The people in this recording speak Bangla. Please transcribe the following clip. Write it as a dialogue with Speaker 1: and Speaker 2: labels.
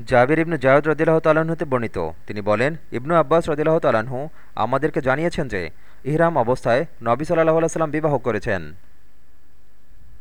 Speaker 1: জাবির ইবনু জায়দ রদিল্লাহ তাল্লাহ্ন বর্ণিত। তিনি বলেন, ইবনু আব্বাস রদিল্লাহ তালাহু আমাদেরকে জানিয়েছেন যে, ইহরাম অবস্থায় নবী সাল্লাহ আলাইসাল্লাম বিবাহ করেছেন।